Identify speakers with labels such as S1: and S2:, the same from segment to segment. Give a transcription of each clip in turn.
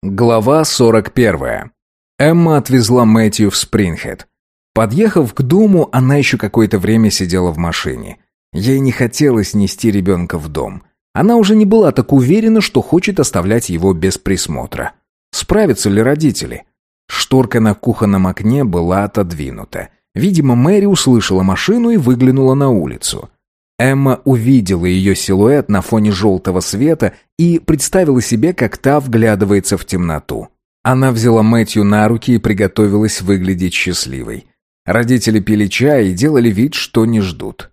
S1: Глава 41. Эмма отвезла Мэтью в Спрингхед. Подъехав к дому, она еще какое-то время сидела в машине. Ей не хотелось нести ребенка в дом. Она уже не была так уверена, что хочет оставлять его без присмотра. Справятся ли родители? Шторка на кухонном окне была отодвинута. Видимо, Мэри услышала машину и выглянула на улицу. Эмма увидела ее силуэт на фоне желтого света и представила себе, как та вглядывается в темноту. Она взяла Мэтью на руки и приготовилась выглядеть счастливой. Родители пили чай и делали вид, что не ждут.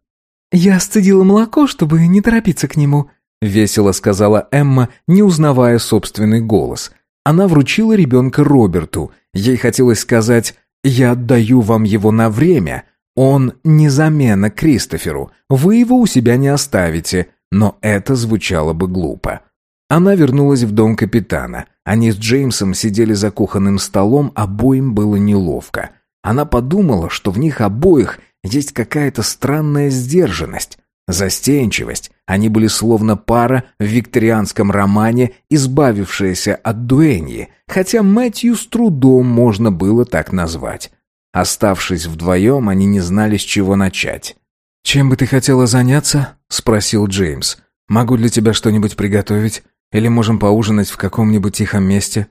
S2: «Я стыдила молоко, чтобы не торопиться к нему», — весело сказала Эмма, не узнавая собственный голос. Она вручила ребенка Роберту. Ей хотелось сказать «Я отдаю вам его на время», он не замена Кристоферу, вы его у себя не оставите, но это звучало бы глупо. Она вернулась в дом капитана. Они с Джеймсом сидели за кухонным столом, обоим было неловко. Она подумала, что в них обоих есть какая-то странная сдержанность, застенчивость. Они были словно пара в викторианском романе, избавившаяся от дуэньи, хотя Мэтью с трудом можно было так назвать. Оставшись вдвоем, они не знали, с чего начать. «Чем бы ты хотела заняться?» — спросил Джеймс. «Могу для тебя что-нибудь приготовить? Или можем поужинать в каком-нибудь тихом месте?»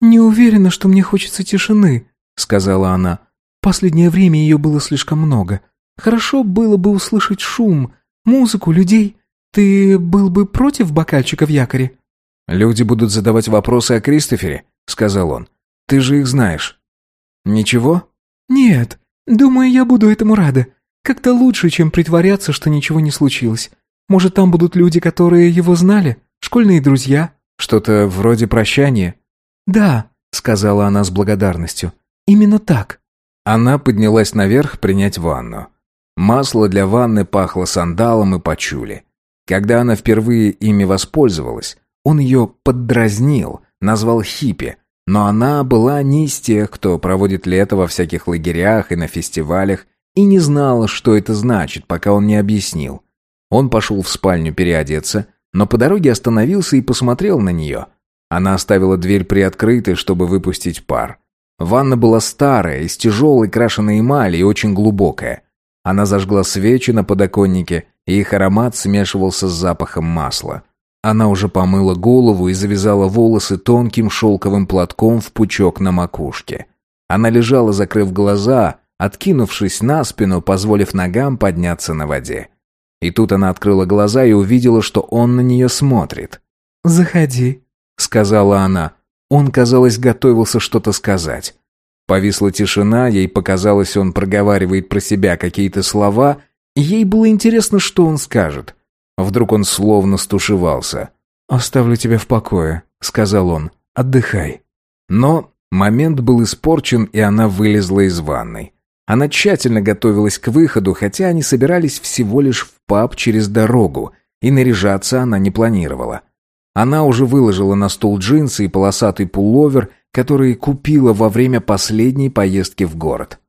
S2: «Не уверена, что мне хочется тишины», — сказала она. «Последнее время ее было слишком много. Хорошо было бы услышать шум, музыку, людей. Ты был бы против бокальчика в якоре?»
S1: «Люди будут задавать вопросы о Кристофере», — сказал он. «Ты же их знаешь». «Ничего?»
S2: «Нет, думаю, я буду этому рада. Как-то лучше, чем притворяться, что ничего не случилось. Может, там будут люди, которые его знали? Школьные друзья?»
S1: «Что-то вроде прощания?»
S2: «Да», — сказала она с благодарностью. «Именно так».
S1: Она поднялась наверх принять ванну. Масло для ванны пахло сандалом и пачули. Когда она впервые ими воспользовалась, он ее поддразнил, назвал хиппи, но она была не из тех, кто проводит лето во всяких лагерях и на фестивалях, и не знала, что это значит, пока он не объяснил. Он пошел в спальню переодеться, но по дороге остановился и посмотрел на нее. Она оставила дверь приоткрытой, чтобы выпустить пар. Ванна была старая, из тяжелой крашеной эмали и очень глубокая. Она зажгла свечи на подоконнике, и их аромат смешивался с запахом масла. Она уже помыла голову и завязала волосы тонким шелковым платком в пучок на макушке. Она лежала, закрыв глаза, откинувшись на спину, позволив ногам подняться на воде. И тут она открыла глаза и увидела, что он на нее смотрит.
S2: «Заходи», — сказала она.
S1: Он, казалось, готовился что-то сказать. Повисла тишина, ей показалось, он проговаривает про себя какие-то слова, ей было интересно, что он скажет — Вдруг он словно стушевался.
S2: «Оставлю тебя в покое», — сказал он. «Отдыхай».
S1: Но момент был испорчен, и она вылезла из ванной. Она тщательно готовилась к выходу, хотя они собирались всего лишь в паб через дорогу, и наряжаться она не планировала. Она уже выложила на стол джинсы и полосатый пуловер, который купила во время последней поездки в город.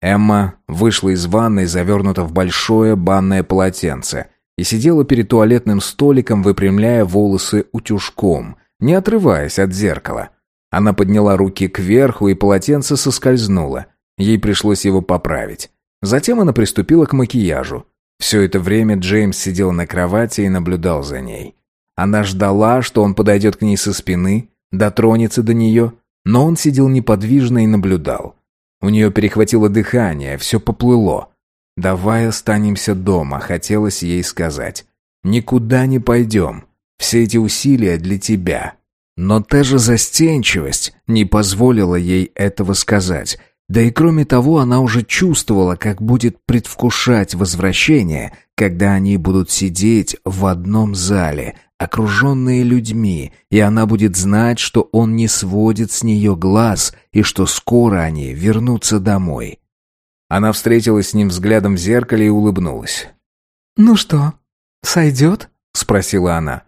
S1: Эмма вышла из ванной, завернута в большое банное полотенце — и сидела перед туалетным столиком, выпрямляя волосы утюжком, не отрываясь от зеркала. Она подняла руки кверху, и полотенце соскользнуло. Ей пришлось его поправить. Затем она приступила к макияжу. Все это время Джеймс сидел на кровати и наблюдал за ней. Она ждала, что он подойдет к ней со спины, дотронется до нее, но он сидел неподвижно и наблюдал. У нее перехватило дыхание, все поплыло. «Давай останемся дома», — хотелось ей сказать. «Никуда не пойдем. Все эти усилия для тебя». Но та же застенчивость не позволила ей этого сказать. Да и кроме того, она уже чувствовала, как будет предвкушать возвращение, когда они будут сидеть в одном зале, окруженные людьми, и она будет знать, что он не сводит с нее глаз и что скоро они вернутся домой. Она встретилась с ним взглядом в зеркале и улыбнулась.
S2: «Ну что, сойдет?»
S1: — спросила она.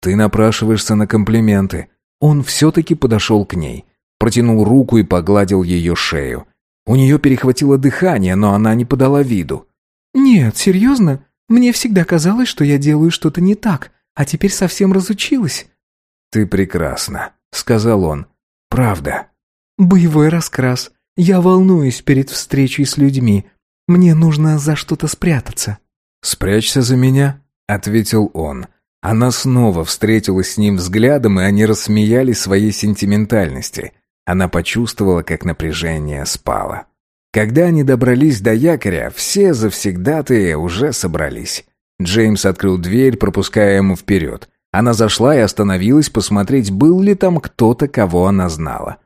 S1: «Ты напрашиваешься на комплименты». Он все-таки подошел к ней, протянул руку и погладил ее шею. У нее перехватило дыхание, но она не подала виду.
S2: «Нет, серьезно? Мне всегда казалось, что я делаю что-то не так, а теперь совсем разучилась».
S1: «Ты прекрасна», — сказал он. «Правда».
S2: «Боевой раскрас. Я волнуюсь перед встречей с людьми. Мне нужно за что-то спрятаться».
S1: «Спрячься за меня», — ответил он. Она снова встретилась с ним взглядом, и они рассмеялись своей сентиментальности. Она почувствовала, как напряжение спало. Когда они добрались до якоря, все завсегдатые уже собрались. Джеймс открыл дверь, пропуская ему вперед. Она зашла и остановилась посмотреть, был ли там кто-то, кого она знала.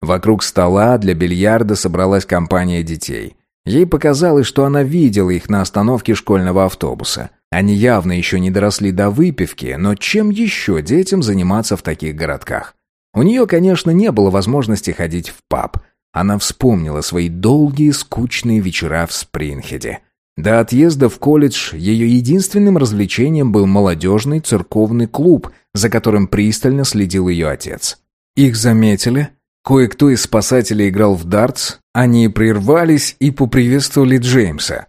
S1: Вокруг стола для бильярда собралась компания детей. Ей показалось, что она видела их на остановке школьного автобуса. Они явно еще не доросли до выпивки, но чем еще детям заниматься в таких городках? У нее, конечно, не было возможности ходить в паб. Она вспомнила свои долгие, скучные вечера в Спрингхеде. До отъезда в колледж ее единственным развлечением был молодежный церковный клуб, за которым пристально следил ее отец. Их заметили. Кое-кто из спасателей играл в дартс. Они прервались и поприветствовали Джеймса.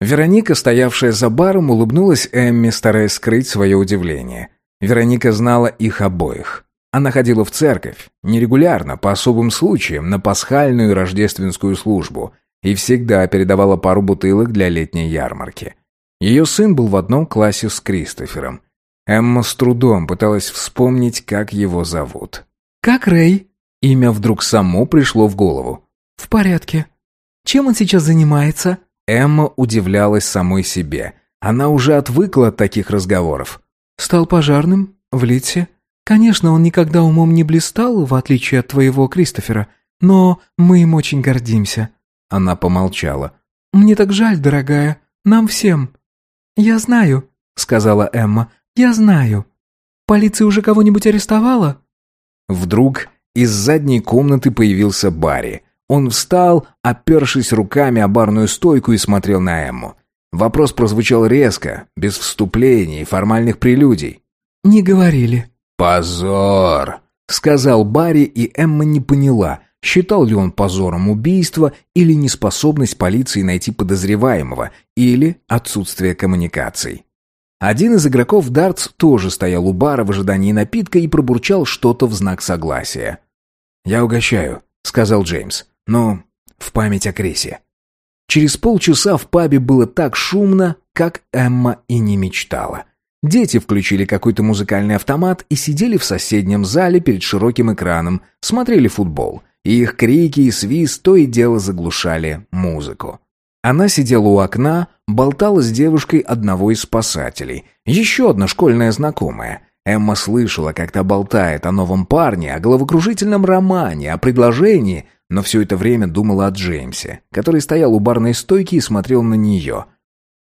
S1: Вероника, стоявшая за баром, улыбнулась Эмми, стараясь скрыть свое удивление. Вероника знала их обоих. Она ходила в церковь, нерегулярно, по особым случаям, на пасхальную и рождественскую службу, и всегда передавала пару бутылок для летней ярмарки. Ее сын был в одном классе с Кристофером. Эмма с трудом пыталась вспомнить, как его зовут.
S2: «Как Рэй?»
S1: Имя вдруг само пришло в голову.
S2: «В порядке. Чем он сейчас занимается?»
S1: Эмма удивлялась самой себе. Она уже отвыкла от таких разговоров.
S2: «Стал пожарным? В Литсе? Конечно, он никогда умом не блистал, в отличие от твоего Кристофера, но мы им очень гордимся».
S1: Она помолчала.
S2: «Мне так жаль, дорогая. Нам всем». «Я знаю», — сказала Эмма. «Я знаю. Полиция уже кого-нибудь арестовала?»
S1: Вдруг из задней комнаты появился Барри. Он встал, опершись руками о барную стойку и смотрел на Эмму. Вопрос прозвучал резко, без вступлений и формальных прелюдий.
S2: «Не говорили».
S1: «Позор!» — сказал Барри, и Эмма не поняла, считал ли он позором убийство или неспособность полиции найти подозреваемого, или отсутствие коммуникаций. Один из игроков дартс тоже стоял у бара в ожидании напитка и пробурчал что-то в знак согласия. «Я угощаю», — сказал Джеймс. Ну, в память о Крисе. Через полчаса в пабе было так шумно, как Эмма и не мечтала. Дети включили какой-то музыкальный автомат и сидели в соседнем зале перед широким экраном, смотрели футбол. И их крики и свист то и дело заглушали музыку. Она сидела у окна, болтала с девушкой одного из спасателей. Еще одна школьная знакомая. Эмма слышала, как та болтает о новом парне, о головокружительном романе, о предложении, но все это время думала о Джеймсе, который стоял у барной стойки и смотрел на нее.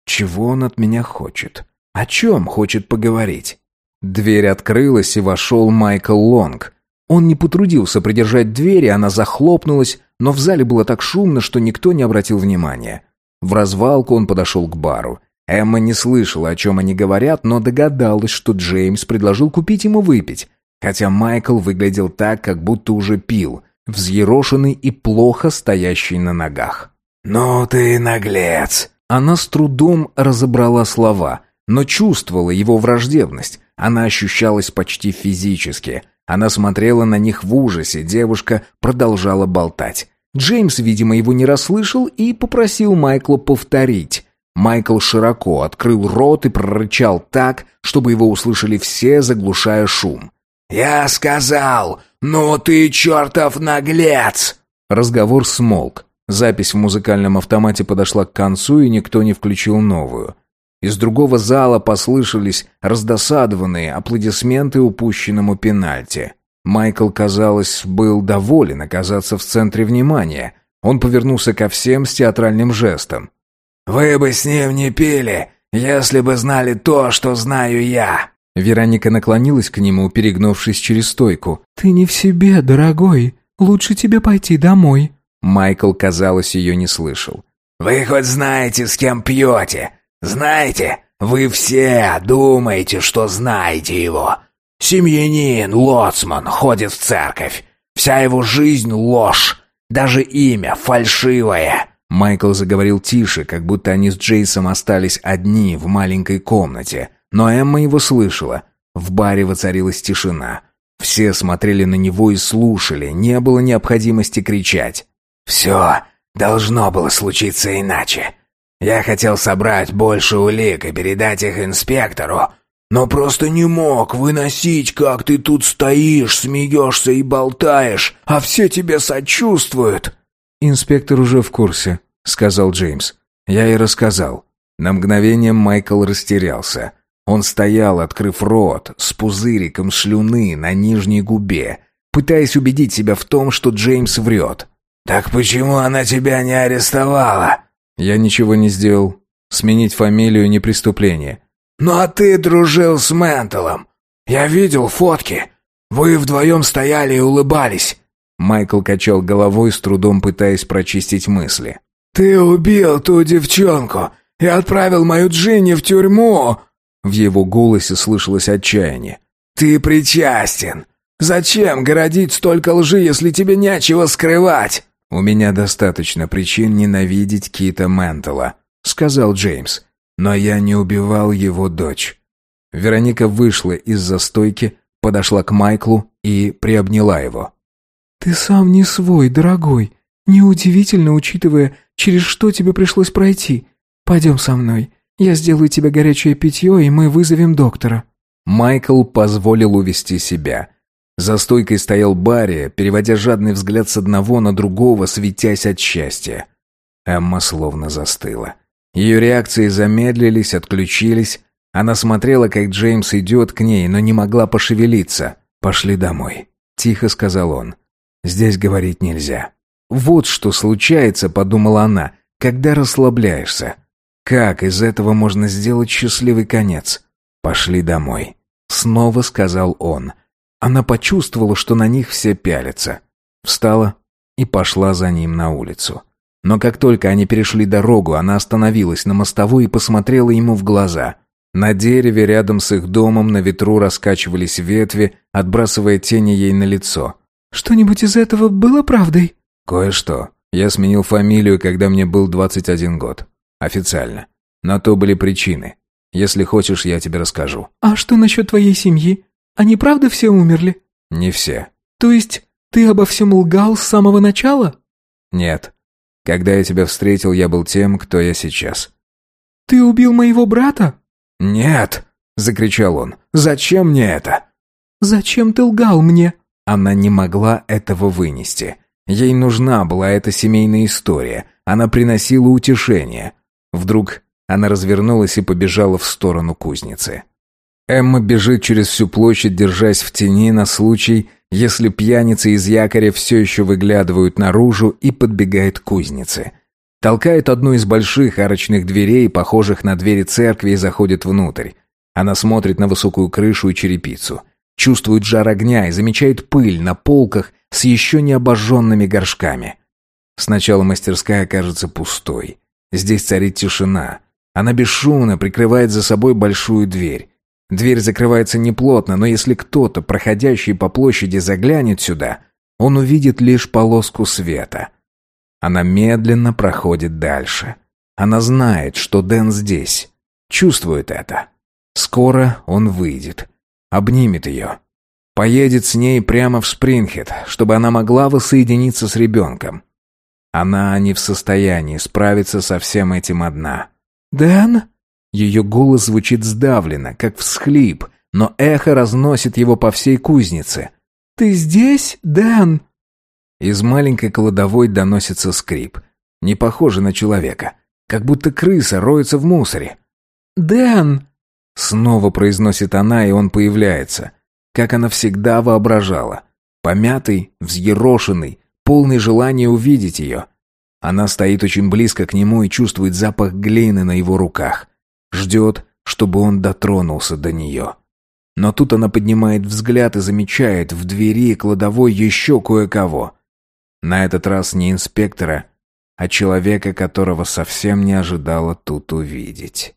S1: Чего он от меня хочет? О чем хочет поговорить? Дверь открылась, и вошел Майкл Лонг. Он не потрудился придержать дверь, и она захлопнулась, но в зале было так шумно, что никто не обратил внимания. В развалку он подошел к бару. Эмма не слышала, о чем они говорят, но догадалась, что Джеймс предложил купить ему выпить, хотя Майкл выглядел так, как будто уже пил — взъерошенный и плохо стоящий на ногах.
S3: «Ну ты наглец!»
S1: Она с трудом разобрала слова, но чувствовала его враждебность. Она ощущалась почти физически. Она смотрела на них в ужасе, девушка продолжала болтать. Джеймс, видимо, его не расслышал и попросил Майкла повторить. Майкл широко открыл рот и прорычал так, чтобы его услышали все, заглушая шум.
S3: «Я сказал, ну ты чертов наглец!»
S1: Разговор смолк. Запись в музыкальном автомате подошла к концу, и никто не включил новую. Из другого зала послышались раздосадованные аплодисменты упущенному пенальти. Майкл, казалось, был доволен оказаться в центре внимания. Он повернулся ко всем с театральным жестом.
S3: «Вы бы с ним не пили, если бы знали то, что знаю я!»
S1: Вероника наклонилась к нему, перегнувшись через стойку.
S2: «Ты не в себе, дорогой. Лучше тебе пойти домой».
S1: Майкл, казалось, ее не слышал.
S3: «Вы хоть знаете, с кем пьете? Знаете? Вы все думаете, что знаете его. Семьянин, лоцман, ходит в церковь. Вся его жизнь — ложь. Даже имя фальшивое».
S1: Майкл заговорил тише, как будто они с Джейсом остались одни в маленькой комнате. Но Эмма его слышала. В баре воцарилась тишина. Все смотрели на него и слушали, не было необходимости кричать.
S3: «Все должно было случиться иначе. Я хотел собрать больше улик и передать их инспектору, но просто не мог выносить, как ты тут стоишь, смеешься и болтаешь, а все тебе сочувствуют».
S1: «Инспектор уже в курсе», — сказал Джеймс. Я и рассказал. На мгновение Майкл растерялся. Он стоял, открыв рот, с пузыриком слюны на нижней губе, пытаясь убедить себя в том, что Джеймс врет.
S3: «Так почему она тебя не арестовала?»
S1: «Я ничего не сделал. Сменить фамилию не преступление».
S3: «Ну а ты дружил с Менталом. Я видел фотки. Вы вдвоем стояли и улыбались».
S1: Майкл качал головой, с трудом пытаясь прочистить мысли.
S3: «Ты убил ту девчонку и отправил мою Джинни в тюрьму!»
S1: В его голосе слышалось отчаяние.
S3: «Ты причастен! Зачем городить столько лжи, если тебе нечего скрывать?»
S1: «У меня достаточно причин ненавидеть Кита Ментала», — сказал Джеймс. «Но я не убивал его дочь». Вероника вышла из застойки, подошла к Майклу и приобняла его.
S2: «Ты сам не свой, дорогой. Неудивительно, учитывая, через что тебе пришлось пройти. Пойдем со мной. Я сделаю тебе горячее питье, и мы вызовем доктора».
S1: Майкл позволил увести себя. За стойкой стоял Барри, переводя жадный взгляд с одного на другого, светясь от счастья. Эмма словно застыла. Ее реакции замедлились, отключились. Она смотрела, как Джеймс идет к ней, но не могла пошевелиться. «Пошли домой», — тихо сказал он. «Здесь говорить нельзя». «Вот что случается», — подумала она, — «когда расслабляешься». Как из этого можно сделать счастливый конец? Пошли домой. Снова сказал он. Она почувствовала, что на них все пялятся. Встала и пошла за ним на улицу. Но как только они перешли дорогу, она остановилась на мостовой и посмотрела ему в глаза. На дереве рядом с их домом на ветру раскачивались ветви, отбрасывая тени ей на лицо.
S2: «Что-нибудь из этого было правдой?»
S1: «Кое-что. Я сменил фамилию, когда мне был 21 год. Официально. На то были причины. Если хочешь, я тебе расскажу.
S2: А что насчет твоей семьи? Они правда все умерли?
S1: Не все.
S2: То есть ты обо всем лгал с самого начала?
S1: Нет. Когда я тебя встретил, я был тем, кто я сейчас.
S2: Ты убил моего брата?
S3: Нет, закричал он. Зачем мне это?
S2: Зачем ты лгал мне?
S1: Она не могла этого вынести. Ей нужна была эта семейная история. Она приносила утешение. Вдруг она развернулась и побежала в сторону кузницы. Эмма бежит через всю площадь, держась в тени на случай, если пьяницы из якоря все еще выглядывают наружу и подбегает к кузнице. Толкает одну из больших арочных дверей, похожих на двери церкви, и заходит внутрь. Она смотрит на высокую крышу и черепицу. Чувствует жар огня и замечает пыль на полках с еще не обожженными горшками. Сначала мастерская кажется пустой. Здесь царит тишина. Она бесшумно прикрывает за собой большую дверь. Дверь закрывается неплотно, но если кто-то, проходящий по площади, заглянет сюда, он увидит лишь полоску света. Она медленно проходит дальше. Она знает, что Дэн здесь. Чувствует это. Скоро он выйдет. Обнимет ее. Поедет с ней прямо в Спрингхед, чтобы она могла воссоединиться с ребенком. Она не в состоянии справиться со всем этим одна.
S2: «Дэн?»
S1: Ее голос звучит сдавленно, как всхлип, но эхо разносит его по всей кузнице.
S2: «Ты здесь, Дэн?»
S1: Из маленькой кладовой доносится скрип. Не похоже на человека. Как будто крыса роется в мусоре.
S2: «Дэн!»
S1: Снова произносит она, и он появляется. Как она всегда воображала. Помятый, взъерошенный, полный желания увидеть ее. Она стоит очень близко к нему и чувствует запах глины на его руках. Ждет, чтобы он дотронулся до нее. Но тут она поднимает взгляд и замечает в двери кладовой еще кое-кого. На этот раз не инспектора, а человека, которого совсем не ожидала тут увидеть.